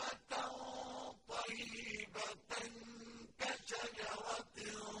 كَلِمَةً طَيِّبَةً كَشَجَرَةٍ